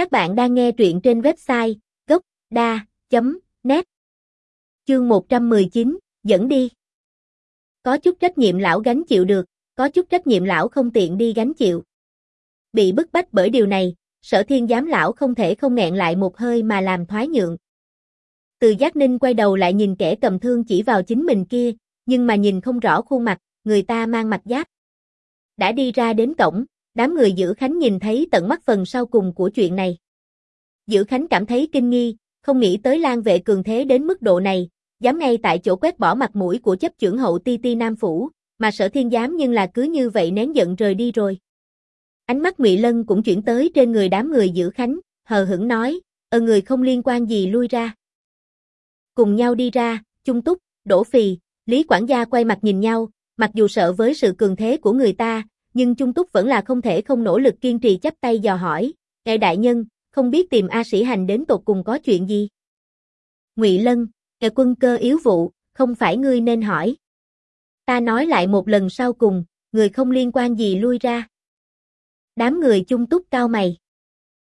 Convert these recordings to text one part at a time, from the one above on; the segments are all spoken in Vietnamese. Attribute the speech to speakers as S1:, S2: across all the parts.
S1: Các bạn đang nghe truyện trên website gốc.da.net Chương 119, dẫn đi. Có chút trách nhiệm lão gánh chịu được, có chút trách nhiệm lão không tiện đi gánh chịu. Bị bức bách bởi điều này, sở thiên giám lão không thể không nghẹn lại một hơi mà làm thoái nhượng. Từ giác ninh quay đầu lại nhìn kẻ cầm thương chỉ vào chính mình kia, nhưng mà nhìn không rõ khuôn mặt, người ta mang mặt giáp. Đã đi ra đến cổng, đám người giữ Khánh nhìn thấy tận mắt phần sau cùng của chuyện này. Giữ Khánh cảm thấy kinh nghi, không nghĩ tới lan vệ cường thế đến mức độ này, dám ngay tại chỗ quét bỏ mặt mũi của chấp trưởng hậu ti ti Nam Phủ, mà sở thiên giám nhưng là cứ như vậy nén giận rời đi rồi. Ánh mắt Ngụy Lân cũng chuyển tới trên người đám người giữ Khánh, hờ hững nói, ờ người không liên quan gì lui ra. Cùng nhau đi ra, Trung Túc, Đỗ Phì, Lý Quản gia quay mặt nhìn nhau, mặc dù sợ với sự cường thế của người ta, nhưng Trung Túc vẫn là không thể không nỗ lực kiên trì chấp tay dò hỏi, ngài đại nhân, không biết tìm A Sĩ Hành đến tột cùng có chuyện gì? Ngụy Lân, ngài quân cơ yếu vụ, không phải ngươi nên hỏi. Ta nói lại một lần sau cùng, người không liên quan gì lui ra. Đám người Trung Túc cao mày.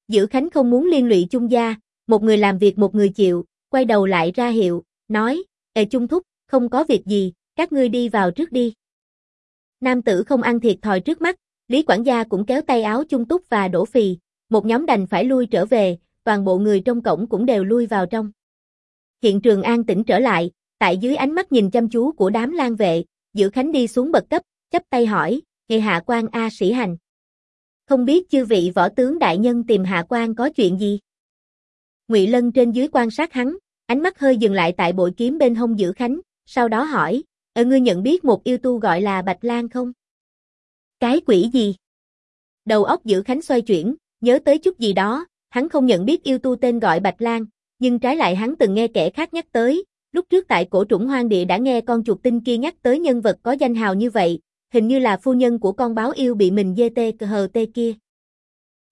S1: Giữ Khánh không muốn liên lụy Trung gia, một người làm việc một người chịu, quay đầu lại ra hiệu, nói, Ê Trung Thúc, không có việc gì, các ngươi đi vào trước đi. Nam tử không ăn thiệt thòi trước mắt, Lý quản gia cũng kéo tay áo Chung Túc và đổ phì, một nhóm đành phải lui trở về, toàn bộ người trong cổng cũng đều lui vào trong. Hiện trường an tĩnh trở lại, tại dưới ánh mắt nhìn chăm chú của đám lang vệ, Giữ Khánh đi xuống bậc cấp, chấp tay hỏi, "Ngài hạ quan A Sĩ Hành, không biết chư vị võ tướng đại nhân tìm hạ quan có chuyện gì?" Ngụy Lân trên dưới quan sát hắn, ánh mắt hơi dừng lại tại bội kiếm bên hông Giữ Khánh, sau đó hỏi, ờ ngươi nhận biết một yêu tu gọi là Bạch Lan không?" Cái quỷ gì? Đầu óc Giữ Khánh xoay chuyển, nhớ tới chút gì đó, hắn không nhận biết yêu tu tên gọi Bạch Lan, nhưng trái lại hắn từng nghe kẻ khác nhắc tới, lúc trước tại cổ trũng hoang địa đã nghe con chuột tinh kia nhắc tới nhân vật có danh hào như vậy, hình như là phu nhân của con báo yêu bị mình dê tê hờ tê kia.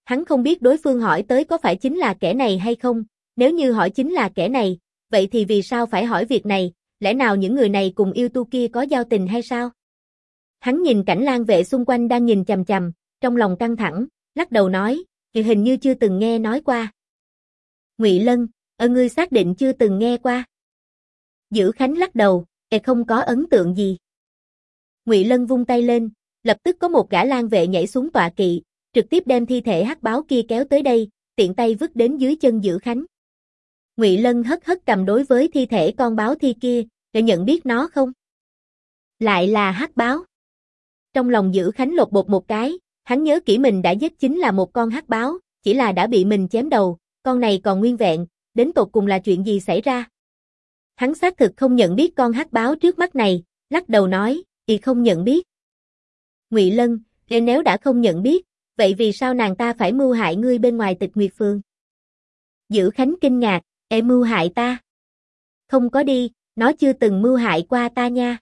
S1: Hắn không biết đối phương hỏi tới có phải chính là kẻ này hay không, nếu như hỏi chính là kẻ này, vậy thì vì sao phải hỏi việc này, lẽ nào những người này cùng yêu tu kia có giao tình hay sao? Hắn nhìn cảnh lang vệ xung quanh đang nhìn chằm chằm, trong lòng căng thẳng, lắc đầu nói, thì hình như chưa từng nghe nói qua. Ngụy Lân, ở ngươi xác định chưa từng nghe qua. Giữ Khánh lắc đầu, e không có ấn tượng gì. Ngụy Lân vung tay lên, lập tức có một gã lang vệ nhảy xuống tọa kỵ, trực tiếp đem thi thể hắc báo kia kéo tới đây, tiện tay vứt đến dưới chân Giữ Khánh. Ngụy Lân hất hất cầm đối với thi thể con báo thi kia, để nhận biết nó không? Lại là hắc báo. Trong lòng Giữ Khánh lột bột một cái, hắn nhớ kỹ mình đã giết chính là một con hắc báo, chỉ là đã bị mình chém đầu, con này còn nguyên vẹn, đến tột cùng là chuyện gì xảy ra? Hắn xác thực không nhận biết con hắc báo trước mắt này, lắc đầu nói, y không nhận biết. Ngụy Lân, nếu đã không nhận biết, vậy vì sao nàng ta phải mưu hại ngươi bên ngoài tịch Nguyệt Phương? Giữ Khánh kinh ngạc, e mưu hại ta. Không có đi, nó chưa từng mưu hại qua ta nha.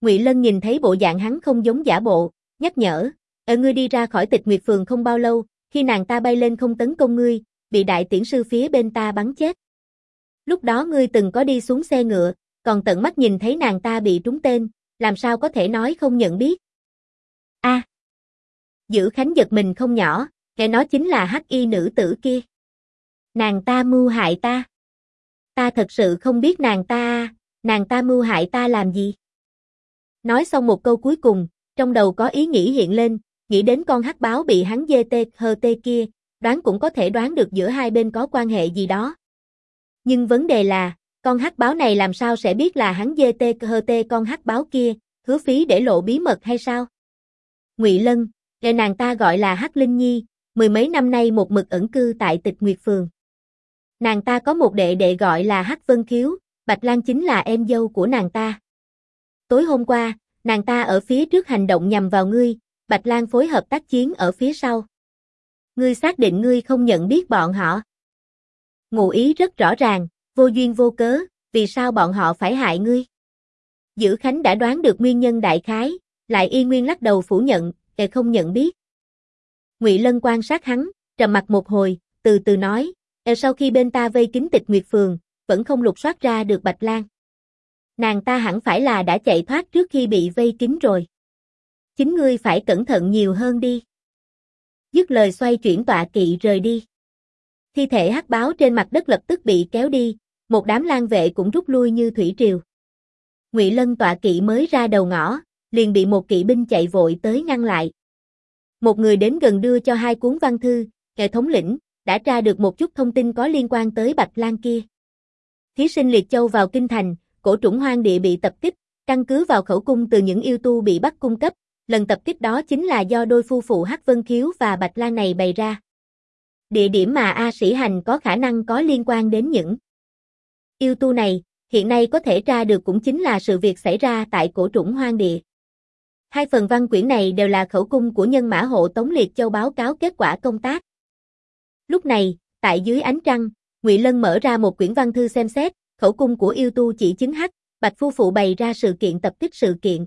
S1: Ngụy Lân nhìn thấy bộ dạng hắn không giống giả bộ, nhắc nhở, ở ngươi đi ra khỏi tịch Nguyệt Phường không bao lâu, khi nàng ta bay lên không tấn công ngươi, bị đại tiễn sư phía bên ta bắn chết. Lúc đó ngươi từng có đi xuống xe ngựa, còn tận mắt nhìn thấy nàng ta bị trúng tên, làm sao có thể nói không nhận biết. A. À, Giữ Khánh giật mình không nhỏ, kẻ nó chính là hắc y nữ tử kia. Nàng ta mưu hại ta. Ta thật sự không biết nàng ta, nàng ta mưu hại ta làm gì. Nói xong một câu cuối cùng, trong đầu có ý nghĩ hiện lên, nghĩ đến con hắc báo bị hắn dê tê hơ tê kia, đoán cũng có thể đoán được giữa hai bên có quan hệ gì đó. Nhưng vấn đề là, con hắc báo này làm sao sẽ biết là hắn dê tê hơ tê con hắc báo kia, hứa phí để lộ bí mật hay sao? Ngụy Lân, để nàng ta gọi là Hắc Linh Nhi, mười mấy năm nay một mực ẩn cư tại Tịch Nguyệt Phường. Nàng ta có một đệ đệ gọi là Hắc Vân Khiếu, Bạch Lan chính là em dâu của nàng ta. Tối hôm qua, nàng ta ở phía trước hành động nhằm vào ngươi, Bạch Lan phối hợp tác chiến ở phía sau. Ngươi xác định ngươi không nhận biết bọn họ. Ngụ ý rất rõ ràng, vô duyên vô cớ, vì sao bọn họ phải hại ngươi? Dữ Khánh đã đoán được nguyên nhân đại khái, lại y nguyên lắc đầu phủ nhận, kẻ không nhận biết. Ngụy Lân quan sát hắn, trầm mặt một hồi, từ từ nói, e sau khi bên ta vây kín tịch Nguyệt Phường, vẫn không lục soát ra được Bạch Lan. Nàng ta hẳn phải là đã chạy thoát trước khi bị vây kín rồi. Chính ngươi phải cẩn thận nhiều hơn đi. Dứt lời xoay chuyển tọa kỵ rời đi. Thi thể hắc báo trên mặt đất lập tức bị kéo đi, một đám lang vệ cũng rút lui như thủy triều. Ngụy Lân tọa kỵ mới ra đầu ngõ, liền bị một kỵ binh chạy vội tới ngăn lại. Một người đến gần đưa cho hai cuốn văn thư, hệ thống lĩnh, đã tra được một chút thông tin có liên quan tới Bạch Lan kia. Thí sinh Liệt Châu vào kinh thành, cổ trũng hoang địa bị tập kích, căn cứ vào khẩu cung từ những yêu tu bị bắt cung cấp, lần tập kích đó chính là do đôi phu phụ Hắc Vân Khiếu và Bạch Lan này bày ra. Địa điểm mà A Sĩ Hành có khả năng có liên quan đến những yêu tu này, hiện nay có thể tra được cũng chính là sự việc xảy ra tại cổ trũng hoang địa. Hai phần văn quyển này đều là khẩu cung của nhân mã hộ Tống Liệt Châu báo cáo kết quả công tác. Lúc này, tại dưới ánh trăng, Ngụy Lân mở ra một quyển văn thư xem xét, khẩu cung của yêu tu chỉ chứng hắc, Bạch Phu Phụ bày ra sự kiện tập kích sự kiện.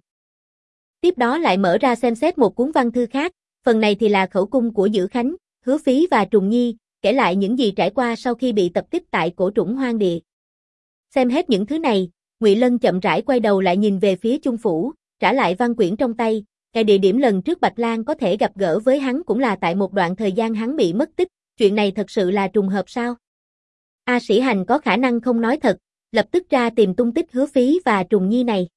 S1: Tiếp đó lại mở ra xem xét một cuốn văn thư khác, phần này thì là khẩu cung của Dữ Khánh, Hứa Phí và Trùng Nhi, kể lại những gì trải qua sau khi bị tập kích tại cổ trũng hoang địa. Xem hết những thứ này, Ngụy Lân chậm rãi quay đầu lại nhìn về phía Trung Phủ, trả lại văn quyển trong tay, cái địa điểm lần trước Bạch Lan có thể gặp gỡ với hắn cũng là tại một đoạn thời gian hắn bị mất tích, chuyện này thật sự là trùng hợp sao? A Sĩ Hành có khả năng không nói thật, lập tức ra tìm tung tích hứa phí và trùng nhi này.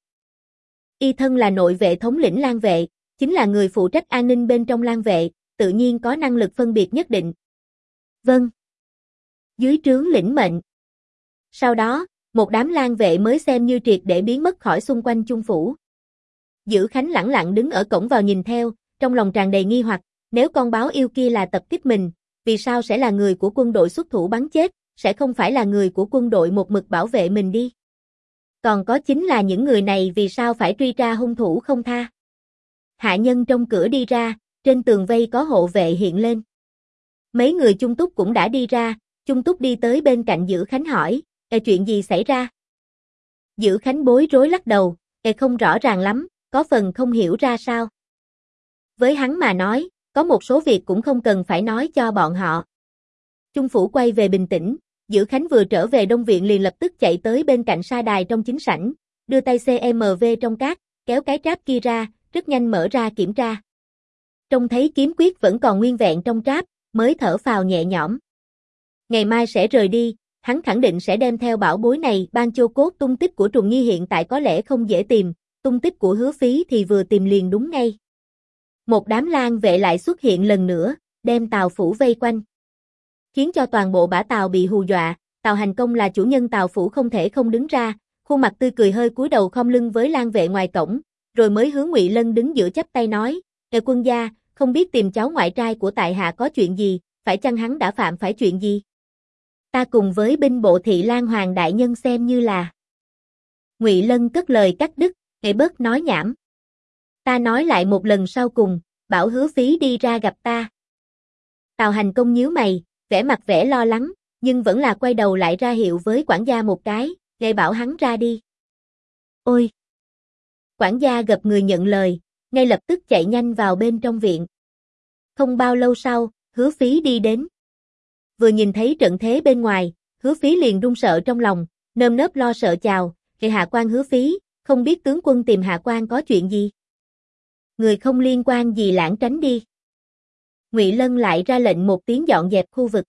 S1: Y thân là nội vệ thống lĩnh lang vệ, chính là người phụ trách an ninh bên trong lang vệ, tự nhiên có năng lực phân biệt nhất định. Vâng. Dưới trướng lĩnh mệnh. Sau đó, một đám lang vệ mới xem như triệt để biến mất khỏi xung quanh trung phủ. Giữ Khánh lẳng lặng đứng ở cổng vào nhìn theo, trong lòng tràn đầy nghi hoặc, nếu con báo yêu kia là tập kích mình, vì sao sẽ là người của quân đội xuất thủ bắn chết, sẽ không phải là người của quân đội một mực bảo vệ mình đi. Còn có chính là những người này vì sao phải truy ra hung thủ không tha. Hạ nhân trong cửa đi ra, trên tường vây có hộ vệ hiện lên. Mấy người Trung Túc cũng đã đi ra, Trung Túc đi tới bên cạnh giữ Khánh hỏi, e chuyện gì xảy ra? giữ Khánh bối rối lắc đầu, e không rõ ràng lắm, có phần không hiểu ra sao. Với hắn mà nói, có một số việc cũng không cần phải nói cho bọn họ. Trung Phủ quay về bình tĩnh, giữ Khánh vừa trở về Đông Viện liền lập tức chạy tới bên cạnh sa đài trong chính sảnh, đưa tay CMV trong cát, kéo cái tráp kia ra, rất nhanh mở ra kiểm tra. Trông thấy kiếm quyết vẫn còn nguyên vẹn trong tráp, mới thở phào nhẹ nhõm. Ngày mai sẽ rời đi, hắn khẳng định sẽ đem theo bảo bối này ban chô cốt tung tích của trùng nghi hiện tại có lẽ không dễ tìm, tung tích của hứa phí thì vừa tìm liền đúng ngay. Một đám lang vệ lại xuất hiện lần nữa, đem tàu phủ vây quanh khiến cho toàn bộ bả tàu bị hù dọa, Tào Hành Công là chủ nhân tàu phủ không thể không đứng ra, khuôn mặt tươi cười hơi cúi đầu không lưng với lang vệ ngoài cổng, rồi mới hướng Ngụy Lân đứng giữa chấp tay nói, "Ngài quân gia, không biết tìm cháu ngoại trai của tại hạ có chuyện gì, phải chăng hắn đã phạm phải chuyện gì?" Ta cùng với binh bộ thị Lan Hoàng đại nhân xem như là. Ngụy Lân cất lời cắt đứt, ngài bớt nói nhảm. Ta nói lại một lần sau cùng, bảo hứa phí đi ra gặp ta. Tào hành công nhíu mày, vẻ mặt vẻ lo lắng, nhưng vẫn là quay đầu lại ra hiệu với quản gia một cái, gây bảo hắn ra đi. Ôi! Quản gia gặp người nhận lời, ngay lập tức chạy nhanh vào bên trong viện. Không bao lâu sau, hứa phí đi đến. Vừa nhìn thấy trận thế bên ngoài, hứa phí liền run sợ trong lòng, nơm nớp lo sợ chào, hệ hạ quan hứa phí, không biết tướng quân tìm hạ quan có chuyện gì. Người không liên quan gì lãng tránh đi. Ngụy Lân lại ra lệnh một tiếng dọn dẹp khu vực.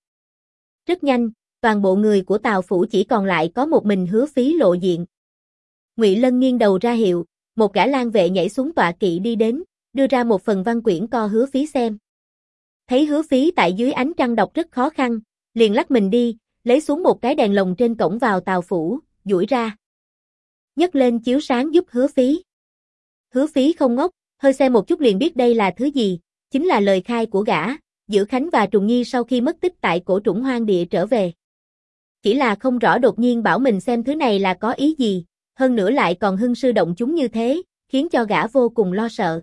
S1: Rất nhanh, toàn bộ người của Tào phủ chỉ còn lại có một mình Hứa Phí lộ diện. Ngụy Lân nghiêng đầu ra hiệu, một gã lang vệ nhảy xuống tọa kỵ đi đến, đưa ra một phần văn quyển co Hứa Phí xem. Thấy Hứa Phí tại dưới ánh trăng đọc rất khó khăn, liền lắc mình đi, lấy xuống một cái đèn lồng trên cổng vào Tào phủ, duỗi ra. Nhấc lên chiếu sáng giúp Hứa Phí. Hứa Phí không ngốc, hơi xem một chút liền biết đây là thứ gì, chính là lời khai của gã, giữa Khánh và Trùng Nhi sau khi mất tích tại cổ trũng hoang địa trở về. Chỉ là không rõ đột nhiên bảo mình xem thứ này là có ý gì, hơn nữa lại còn hưng sư động chúng như thế, khiến cho gã vô cùng lo sợ.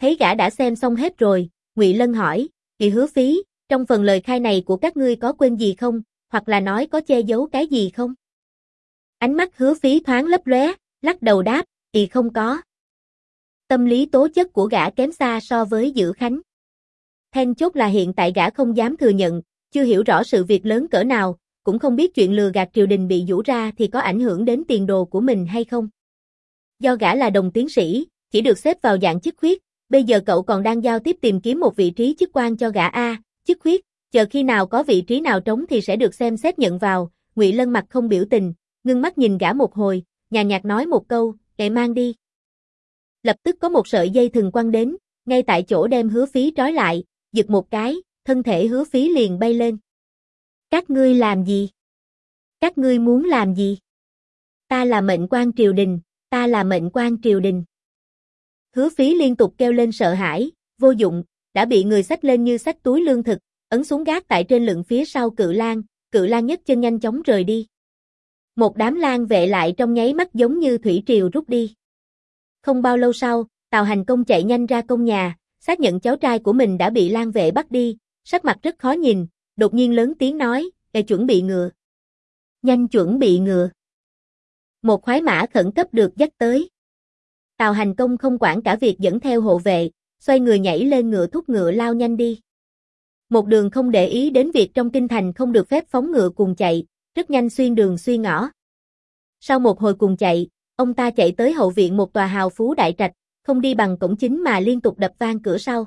S1: Thấy gã đã xem xong hết rồi, Ngụy Lân hỏi, kỳ hứa phí, trong phần lời khai này của các ngươi có quên gì không, hoặc là nói có che giấu cái gì không? Ánh mắt hứa phí thoáng lấp lóe, lắc đầu đáp, thì không có. Tâm lý tố chất của gã kém xa so với Dữ Khánh. Then chốt là hiện tại gã không dám thừa nhận, chưa hiểu rõ sự việc lớn cỡ nào, cũng không biết chuyện lừa gạt triều đình bị vũ ra thì có ảnh hưởng đến tiền đồ của mình hay không. Do gã là đồng tiến sĩ, chỉ được xếp vào dạng chức khuyết, bây giờ cậu còn đang giao tiếp tìm kiếm một vị trí chức quan cho gã A, chức khuyết, Chờ khi nào có vị trí nào trống thì sẽ được xem xét nhận vào, Ngụy Lân mặt không biểu tình, ngưng mắt nhìn gã một hồi, nhà nhạt nói một câu, "Kệ mang đi." Lập tức có một sợi dây thừng quăng đến, ngay tại chỗ đem hứa phí trói lại, giật một cái, thân thể hứa phí liền bay lên. Các ngươi làm gì? Các ngươi muốn làm gì? Ta là mệnh quan triều đình, ta là mệnh quan triều đình. Hứa phí liên tục kêu lên sợ hãi, vô dụng, đã bị người xách lên như xách túi lương thực, ấn xuống gác tại trên lưng phía sau cự lan, cự lan nhất chân nhanh chóng rời đi. Một đám lan vệ lại trong nháy mắt giống như thủy triều rút đi. Không bao lâu sau, Tào Hành Công chạy nhanh ra công nhà, xác nhận cháu trai của mình đã bị lan vệ bắt đi, sắc mặt rất khó nhìn, đột nhiên lớn tiếng nói, để chuẩn bị ngựa. Nhanh chuẩn bị ngựa. Một khoái mã khẩn cấp được dắt tới. Tào Hành Công không quản cả việc dẫn theo hộ vệ, xoay người nhảy lên ngựa thúc ngựa lao nhanh đi. Một đường không để ý đến việc trong kinh thành không được phép phóng ngựa cùng chạy, rất nhanh xuyên đường xuyên ngõ. Sau một hồi cùng chạy, ông ta chạy tới hậu viện một tòa hào phú đại trạch, không đi bằng cổng chính mà liên tục đập vang cửa sau.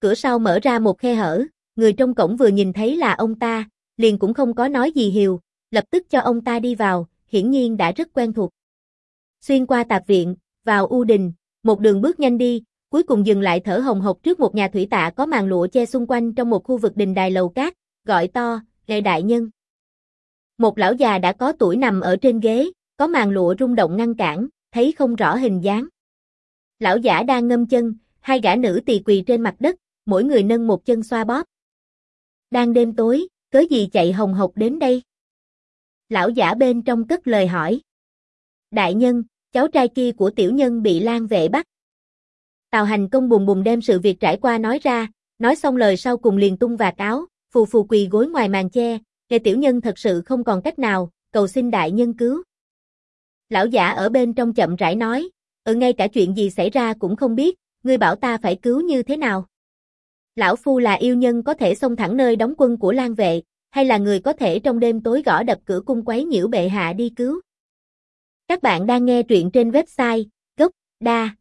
S1: Cửa sau mở ra một khe hở, người trong cổng vừa nhìn thấy là ông ta, liền cũng không có nói gì hiều, lập tức cho ông ta đi vào, hiển nhiên đã rất quen thuộc. Xuyên qua tạp viện, vào u đình, một đường bước nhanh đi, cuối cùng dừng lại thở hồng hộc trước một nhà thủy tạ có màn lụa che xung quanh trong một khu vực đình đài lầu cát, gọi to, "Lệ đại nhân." Một lão già đã có tuổi nằm ở trên ghế, có màn lụa rung động ngăn cản, thấy không rõ hình dáng. Lão giả đang ngâm chân, hai gã nữ tỳ quỳ trên mặt đất, mỗi người nâng một chân xoa bóp. Đang đêm tối, cớ gì chạy hồng hộc đến đây? Lão giả bên trong cất lời hỏi. Đại nhân, cháu trai kia của tiểu nhân bị lan vệ bắt. Tào hành công bùng bùng đem sự việc trải qua nói ra, nói xong lời sau cùng liền tung vạt áo, phù phù quỳ gối ngoài màn che, để tiểu nhân thật sự không còn cách nào, cầu xin đại nhân cứu. Lão giả ở bên trong chậm rãi nói, ở ừ, ngay cả chuyện gì xảy ra cũng không biết, ngươi bảo ta phải cứu như thế nào. Lão Phu là yêu nhân có thể xông thẳng nơi đóng quân của lang Vệ, hay là người có thể trong đêm tối gõ đập cửa cung quấy nhiễu bệ hạ đi cứu. Các bạn đang nghe truyện trên website gocda